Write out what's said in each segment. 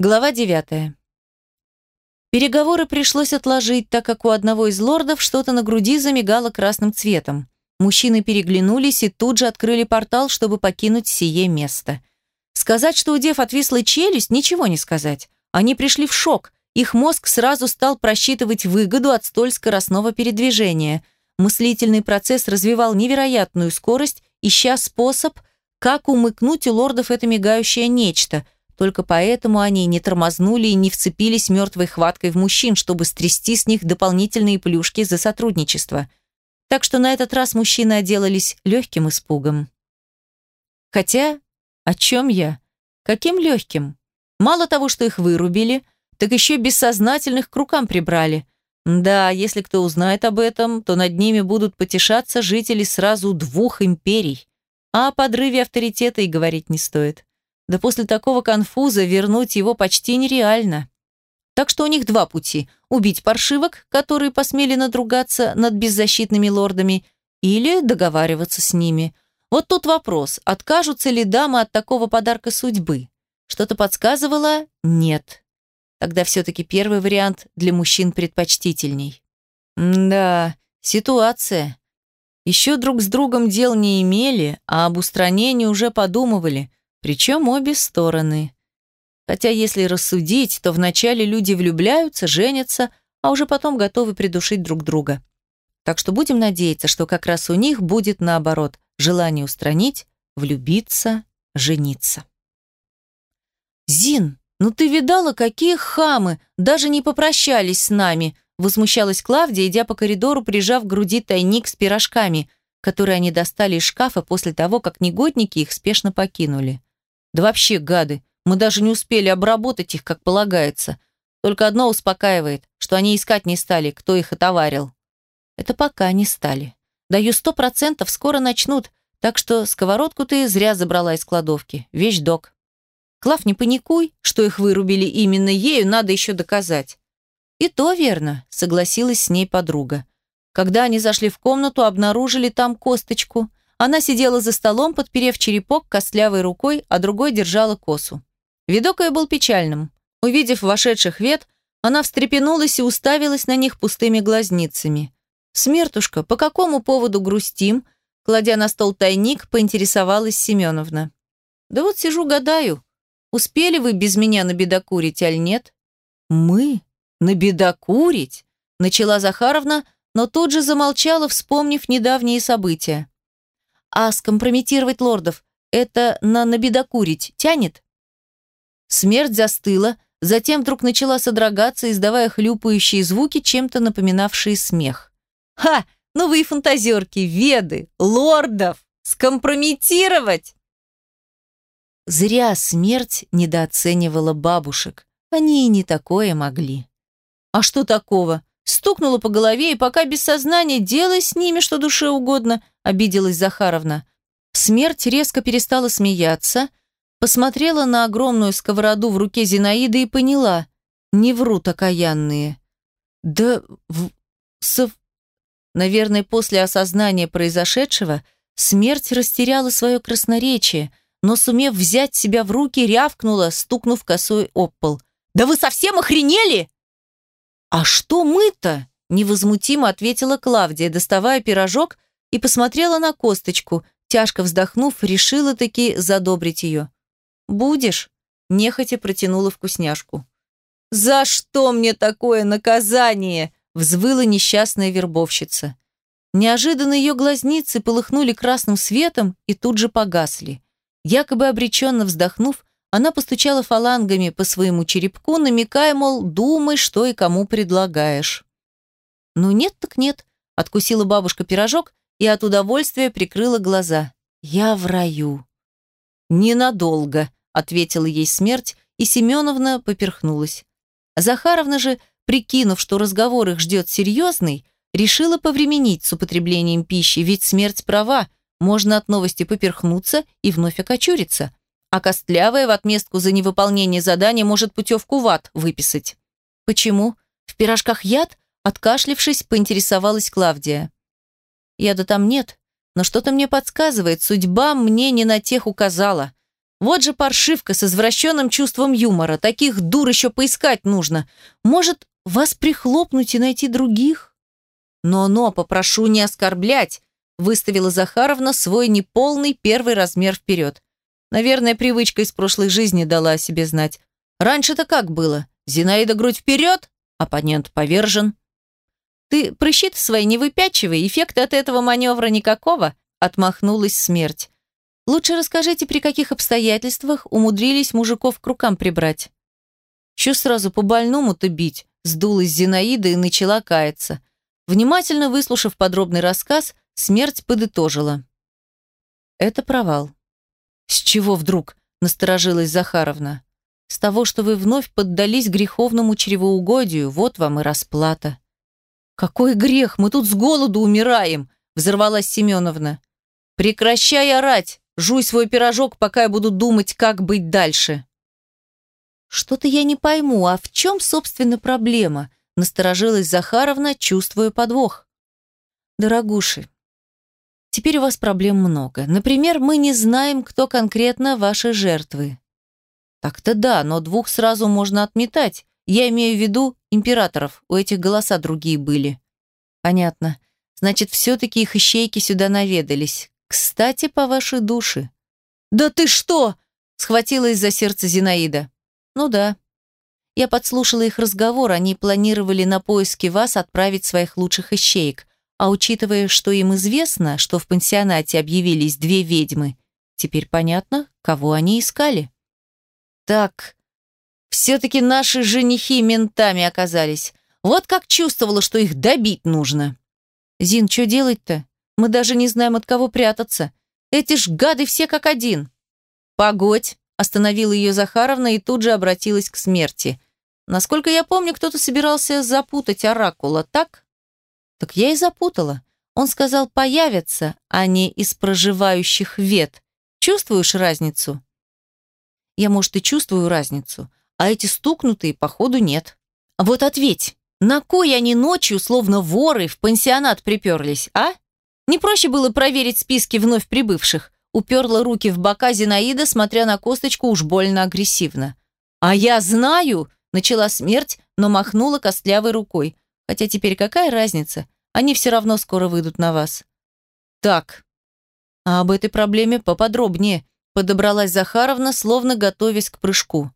Глава 9. Переговоры пришлось отложить, так как у одного из лордов что-то на груди замигало красным цветом. Мужчины переглянулись и тут же открыли портал, чтобы покинуть сие место. Сказать, что у дев отвисла челюсть, ничего не сказать. Они пришли в шок. Их мозг сразу стал просчитывать выгоду от столь скоростного передвижения. Мыслительный процесс развивал невероятную скорость, ища способ, как умыкнуть у лордов это мигающее нечто – только поэтому они не тормознули и не вцепились мертвой хваткой в мужчин, чтобы стрясти с них дополнительные плюшки за сотрудничество. Так что на этот раз мужчины отделались легким испугом. Хотя, о чем я? Каким легким? Мало того, что их вырубили, так еще бессознательных к рукам прибрали. Да, если кто узнает об этом, то над ними будут потешаться жители сразу двух империй. А о подрыве авторитета и говорить не стоит. Да после такого конфуза вернуть его почти нереально. Так что у них два пути – убить паршивок, которые посмели надругаться над беззащитными лордами, или договариваться с ними. Вот тут вопрос, откажутся ли дамы от такого подарка судьбы? Что-то подсказывало – нет. Тогда все-таки первый вариант для мужчин предпочтительней. да, ситуация. Еще друг с другом дел не имели, а об устранении уже подумывали – причем обе стороны. Хотя, если рассудить, то вначале люди влюбляются, женятся, а уже потом готовы придушить друг друга. Так что будем надеяться, что как раз у них будет наоборот желание устранить, влюбиться, жениться. «Зин, ну ты видала, какие хамы! Даже не попрощались с нами!» Возмущалась Клавдия, идя по коридору, прижав к груди тайник с пирожками, которые они достали из шкафа после того, как негодники их спешно покинули. Да вообще гады, мы даже не успели обработать их, как полагается. Только одно успокаивает, что они искать не стали, кто их отоварил. Это пока не стали. Даю сто процентов, скоро начнут, так что сковородку ты зря забрала из кладовки. Вещь док. Клав, не паникуй, что их вырубили именно ею, надо еще доказать. И то верно, согласилась с ней подруга. Когда они зашли в комнату, обнаружили там косточку. Она сидела за столом, подперев черепок костлявой рукой, а другой держала косу. Видок ее был печальным. Увидев вошедших вет, она встрепенулась и уставилась на них пустыми глазницами. «Смертушка, по какому поводу грустим?» Кладя на стол тайник, поинтересовалась Семеновна. «Да вот сижу, гадаю. Успели вы без меня набедокурить, аль нет?» «Мы? Набедокурить?» Начала Захаровна, но тут же замолчала, вспомнив недавние события. А скомпрометировать лордов – это на набедокурить тянет? Смерть застыла, затем вдруг начала содрогаться, издавая хлюпающие звуки, чем-то напоминавшие смех. «Ха! Ну вы и фантазерки, веды, лордов! Скомпрометировать!» Зря смерть недооценивала бабушек. Они и не такое могли. А что такого? Стукнула по голове, и пока без сознания, делай с ними что душе угодно, обиделась Захаровна. Смерть резко перестала смеяться, посмотрела на огромную сковороду в руке Зинаиды и поняла, не врут окаянные. Да, в... Сов... Наверное, после осознания произошедшего смерть растеряла свое красноречие, но, сумев взять себя в руки, рявкнула, стукнув косой об пол. «Да вы совсем охренели?» «А что мы-то?» – невозмутимо ответила Клавдия, доставая пирожок и посмотрела на косточку, тяжко вздохнув, решила таки задобрить ее. «Будешь?» – нехотя протянула вкусняшку. «За что мне такое наказание?» – взвыла несчастная вербовщица. Неожиданно ее глазницы полыхнули красным светом и тут же погасли. Якобы обреченно вздохнув, она постучала фалангами по своему черепку, намекая, мол, думай, что и кому предлагаешь. «Ну нет так нет», — откусила бабушка пирожок и от удовольствия прикрыла глаза. «Я в раю». «Ненадолго», — ответила ей смерть, и Семеновна поперхнулась. Захаровна же, прикинув, что разговор их ждет серьезный, решила повременить с употреблением пищи, ведь смерть права, можно от новости поперхнуться и вновь окочуриться а Костлявая в отместку за невыполнение задания может путевку в ад выписать. Почему? В пирожках яд? Откашлившись, поинтересовалась Клавдия. Яда там нет, но что-то мне подсказывает, судьба мне не на тех указала. Вот же паршивка с извращенным чувством юмора. Таких дур еще поискать нужно. Может, вас прихлопнуть и найти других? Но-но, попрошу не оскорблять, выставила Захаровна свой неполный первый размер вперед. Наверное, привычка из прошлой жизни дала о себе знать. Раньше-то как было? Зинаида грудь вперед, оппонент повержен. Ты прыщи свои не выпячивай, эффекта от этого маневра никакого, отмахнулась смерть. Лучше расскажите, при каких обстоятельствах умудрились мужиков к рукам прибрать. Че сразу по больному-то бить? Сдулась Зинаида и начала каяться. Внимательно выслушав подробный рассказ, смерть подытожила. Это провал. С чего вдруг? Насторожилась Захаровна. С того, что вы вновь поддались греховному чревоугодию, вот вам и расплата. Какой грех, мы тут с голоду умираем, взорвалась Семеновна. Прекращай орать, жуй свой пирожок, пока я буду думать, как быть дальше. Что-то я не пойму, а в чем, собственно, проблема? Насторожилась Захаровна, чувствуя подвох. Дорогуши, теперь у вас проблем много. Например, мы не знаем, кто конкретно ваши жертвы. Так-то да, но двух сразу можно отметать. Я имею в виду императоров. У этих голоса другие были. Понятно. Значит, все-таки их ищейки сюда наведались. Кстати, по вашей душе. Да ты что? Схватилась за сердце Зинаида. Ну да. Я подслушала их разговор, они планировали на поиски вас отправить своих лучших ищеек. А учитывая, что им известно, что в пансионате объявились две ведьмы, теперь понятно, кого они искали. Так, все-таки наши женихи ментами оказались. Вот как чувствовала, что их добить нужно. Зин, что делать-то? Мы даже не знаем, от кого прятаться. Эти ж гады все как один. Погодь, остановила ее Захаровна и тут же обратилась к смерти. Насколько я помню, кто-то собирался запутать оракула, так? Так я и запутала. Он сказал «появятся», а не «из проживающих вет». Чувствуешь разницу? Я, может, и чувствую разницу, а эти стукнутые, походу, нет. Вот ответь, на кой они ночью, словно воры, в пансионат приперлись, а? Не проще было проверить списки вновь прибывших? Уперла руки в бока Зинаида, смотря на косточку уж больно агрессивно. «А я знаю!» – начала смерть, но махнула костлявой рукой. «Хотя теперь какая разница? Они все равно скоро выйдут на вас». «Так, а об этой проблеме поподробнее», Подобралась Захаровна, словно готовясь к прыжку.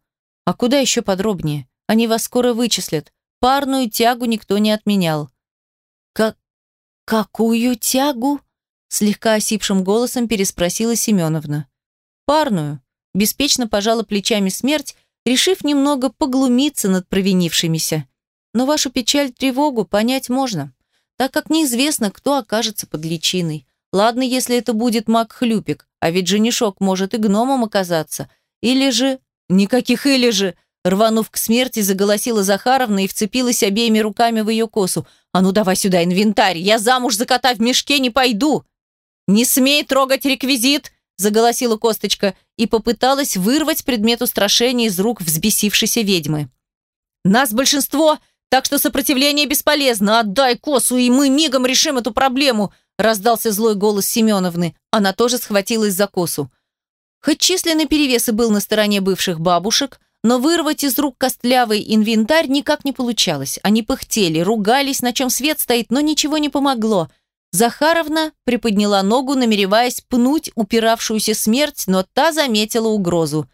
А куда еще подробнее? Они вас скоро вычислят. Парную тягу никто не отменял. Как... какую тягу? Слегка осипшим голосом переспросила Семеновна. Парную. Беспечно пожала плечами смерть, решив немного поглумиться над провинившимися. Но вашу печаль, тревогу понять можно, так как неизвестно, кто окажется под личиной. Ладно, если это будет маг-хлюпик, а ведь женишок может и гномом оказаться. Или же... Никаких или же... Рванув к смерти, заголосила Захаровна и вцепилась обеими руками в ее косу. «А ну давай сюда инвентарь! Я замуж за кота в мешке не пойду!» «Не смей трогать реквизит!» заголосила Косточка и попыталась вырвать предмет устрашения из рук взбесившейся ведьмы. «Нас большинство, так что сопротивление бесполезно. Отдай косу, и мы мигом решим эту проблему раздался злой голос Семеновны. Она тоже схватилась за косу. Хоть численный перевес и был на стороне бывших бабушек, но вырвать из рук костлявый инвентарь никак не получалось. Они пыхтели, ругались, на чем свет стоит, но ничего не помогло. Захаровна приподняла ногу, намереваясь пнуть упиравшуюся смерть, но та заметила угрозу.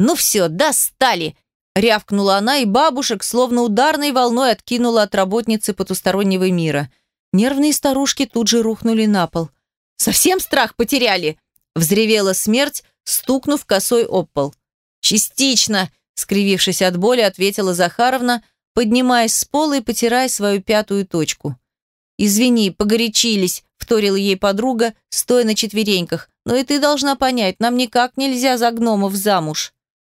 «Ну все, достали!» Рявкнула она, и бабушек словно ударной волной откинула от работницы потустороннего мира. Нервные старушки тут же рухнули на пол. «Совсем страх потеряли?» – взревела смерть, стукнув косой об пол. «Частично!» – скривившись от боли, ответила Захаровна, поднимаясь с пола и потирая свою пятую точку. «Извини, погорячились», – вторила ей подруга, стоя на четвереньках. «Но и ты должна понять, нам никак нельзя за гномов замуж».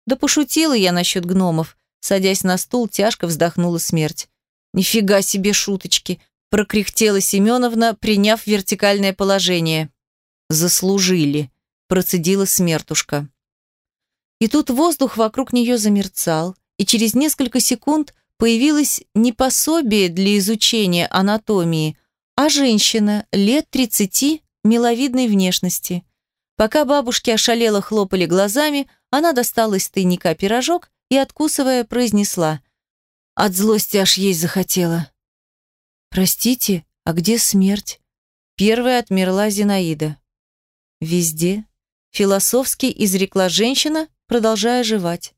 «Да пошутила я насчет гномов», – садясь на стул, тяжко вздохнула смерть. «Нифига себе шуточки прокряхтела Семеновна, приняв вертикальное положение. «Заслужили», – процедила смертушка. И тут воздух вокруг нее замерцал, и через несколько секунд появилось не пособие для изучения анатомии, а женщина лет 30 миловидной внешности. Пока бабушки ошалело хлопали глазами, она достала из тайника пирожок и, откусывая, произнесла. От злости аж есть захотела. «Простите, а где смерть?» Первая отмерла Зинаида. «Везде», — философски изрекла женщина, продолжая жевать.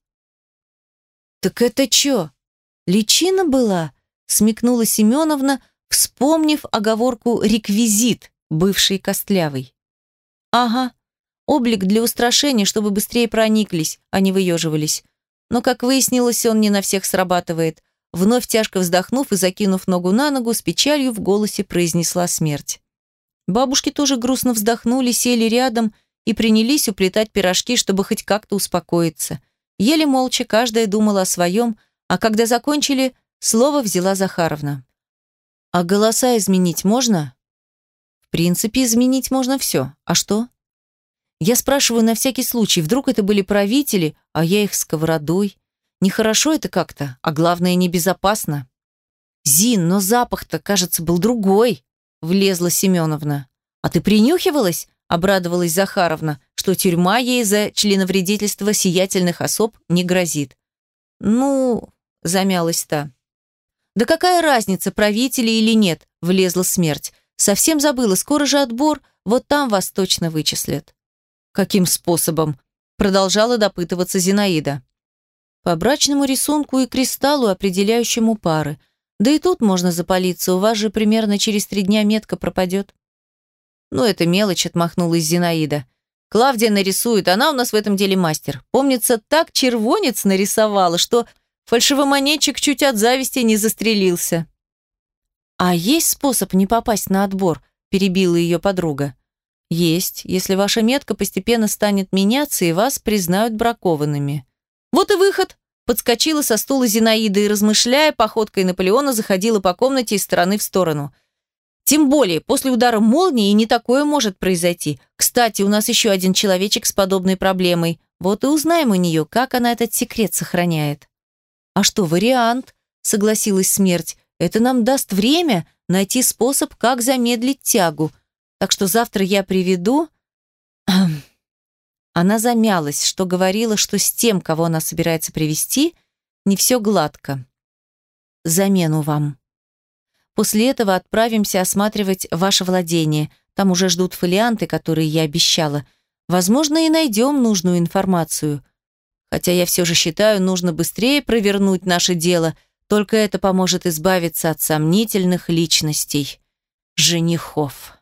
«Так это чё, личина была?» — смекнула Семеновна, вспомнив оговорку «реквизит», бывший костлявый. «Ага, облик для устрашения, чтобы быстрее прониклись, а не выеживались. Но, как выяснилось, он не на всех срабатывает. Вновь тяжко вздохнув и закинув ногу на ногу, с печалью в голосе произнесла смерть. Бабушки тоже грустно вздохнули, сели рядом и принялись уплетать пирожки, чтобы хоть как-то успокоиться. Еле молча, каждая думала о своем, а когда закончили, слово взяла Захаровна. «А голоса изменить можно?» «В принципе, изменить можно все. А что?» Я спрашиваю на всякий случай, вдруг это были правители, а я их сковородой. Нехорошо это как-то, а главное, небезопасно. «Зин, но запах-то, кажется, был другой», — влезла Семеновна. «А ты принюхивалась?» — обрадовалась Захаровна, что тюрьма ей за членовредительство сиятельных особ не грозит. «Ну...» — замялась та. «Да какая разница, правители или нет?» — влезла смерть. «Совсем забыла, скоро же отбор, вот там вас точно вычислят». «Каким способом?» — продолжала допытываться Зинаида. «По брачному рисунку и кристаллу, определяющему пары. Да и тут можно запалиться, у вас же примерно через три дня метка пропадет». «Ну, это мелочь», — отмахнулась Зинаида. «Клавдия нарисует, она у нас в этом деле мастер. Помнится, так червонец нарисовала, что фальшивомонетчик чуть от зависти не застрелился». «А есть способ не попасть на отбор?» – перебила ее подруга. Есть, если ваша метка постепенно станет меняться и вас признают бракованными. Вот и выход. Подскочила со стула Зинаида и, размышляя, походкой Наполеона заходила по комнате из стороны в сторону. Тем более, после удара молнии не такое может произойти. Кстати, у нас еще один человечек с подобной проблемой. Вот и узнаем у нее, как она этот секрет сохраняет. А что, вариант, согласилась смерть. Это нам даст время найти способ, как замедлить тягу – так что завтра я приведу...» Она замялась, что говорила, что с тем, кого она собирается привести, не все гладко. «Замену вам. После этого отправимся осматривать ваше владение. Там уже ждут фолианты, которые я обещала. Возможно, и найдем нужную информацию. Хотя я все же считаю, нужно быстрее провернуть наше дело, только это поможет избавиться от сомнительных личностей. Женихов».